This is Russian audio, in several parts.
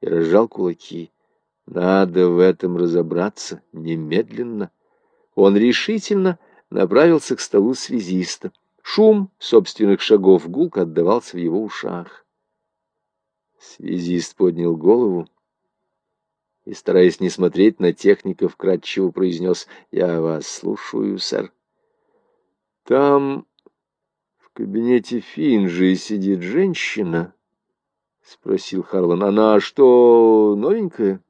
и разжал кулаки. Надо в этом разобраться немедленно. Он решительно направился к столу связиста. Шум собственных шагов гулко отдавался в его ушах. Связист поднял голову и, стараясь не смотреть на техника, вкратчиво произнес «Я вас слушаю, сэр». «Там в кабинете Финджи сидит женщина?» — спросил Харлан. «Она что, новенькая?»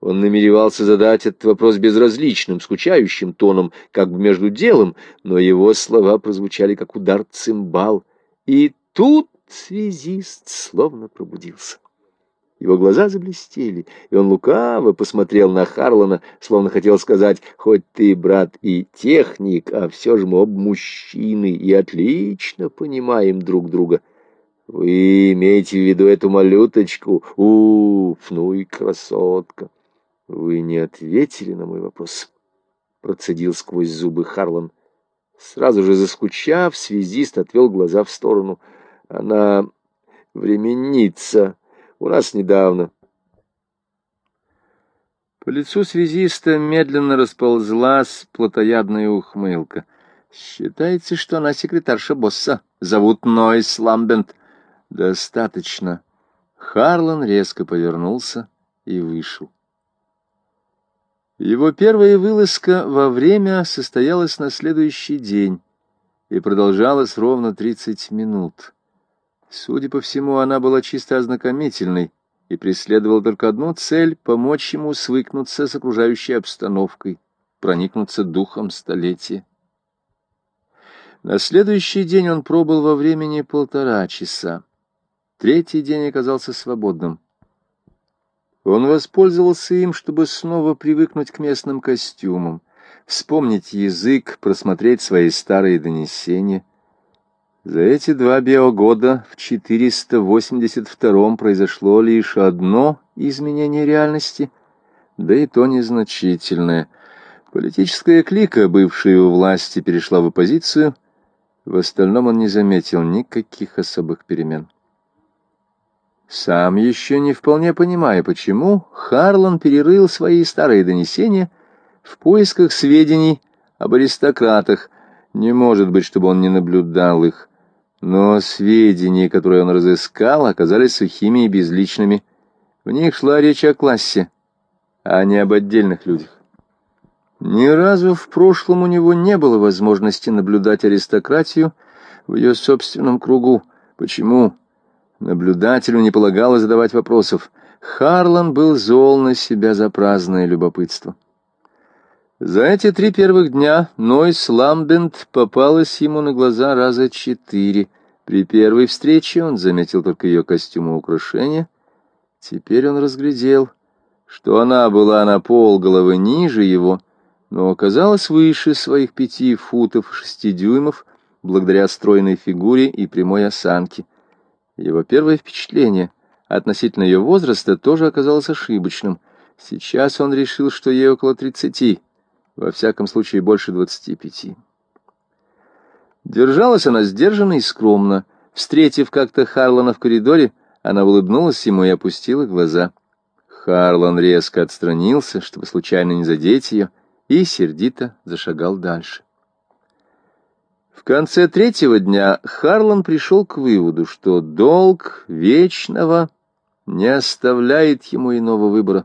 Он намеревался задать этот вопрос безразличным, скучающим тоном, как бы между делом, но его слова прозвучали, как удар цимбал. И тут связист словно пробудился. Его глаза заблестели, и он лукаво посмотрел на Харлана, словно хотел сказать, хоть ты, брат, и техник, а все же мы об мужчины и отлично понимаем друг друга. Вы имеете в виду эту малюточку? Уф, ну и красотка! Вы не ответили на мой вопрос, процедил сквозь зубы Харлан. Сразу же заскучав, связист отвел глаза в сторону. Она временница у нас недавно. По лицу связиста медленно расползлась плотоядная ухмылка. Считается, что она секретарша босса. Зовут Нойс Ламбент. Достаточно. Харлан резко повернулся и вышел. Его первая вылазка во время состоялась на следующий день и продолжалась ровно тридцать минут. Судя по всему, она была чисто ознакомительной и преследовала только одну цель — помочь ему свыкнуться с окружающей обстановкой, проникнуться духом столетия. На следующий день он пробыл во времени полтора часа. Третий день оказался свободным. Он воспользовался им, чтобы снова привыкнуть к местным костюмам, вспомнить язык, просмотреть свои старые донесения. За эти два биогода в 482-м произошло лишь одно изменение реальности, да и то незначительное. Политическая клика, бывшая у власти, перешла в оппозицию, в остальном он не заметил никаких особых перемен. Сам еще не вполне понимая, почему, Харлан перерыл свои старые донесения в поисках сведений об аристократах. Не может быть, чтобы он не наблюдал их. Но сведения, которые он разыскал, оказались сухими и безличными. В них шла речь о классе, а не об отдельных людях. Ни разу в прошлом у него не было возможности наблюдать аристократию в ее собственном кругу. Почему? Наблюдателю не полагалось задавать вопросов. Харлан был зол на себя за праздное любопытство. За эти три первых дня Нойс Ламбент попалась ему на глаза раза четыре. При первой встрече он заметил только ее костюм и украшения. Теперь он разглядел, что она была на пол головы ниже его, но оказалась выше своих пяти футов шести дюймов, благодаря стройной фигуре и прямой осанке. Его первое впечатление относительно ее возраста тоже оказалось ошибочным. Сейчас он решил, что ей около тридцати, во всяком случае больше двадцати пяти. Держалась она сдержанно и скромно. Встретив как-то Харлана в коридоре, она улыбнулась ему и опустила глаза. Харлан резко отстранился, чтобы случайно не задеть ее, и сердито зашагал дальше. В конце третьего дня Харлан пришел к выводу, что долг вечного не оставляет ему иного выбора.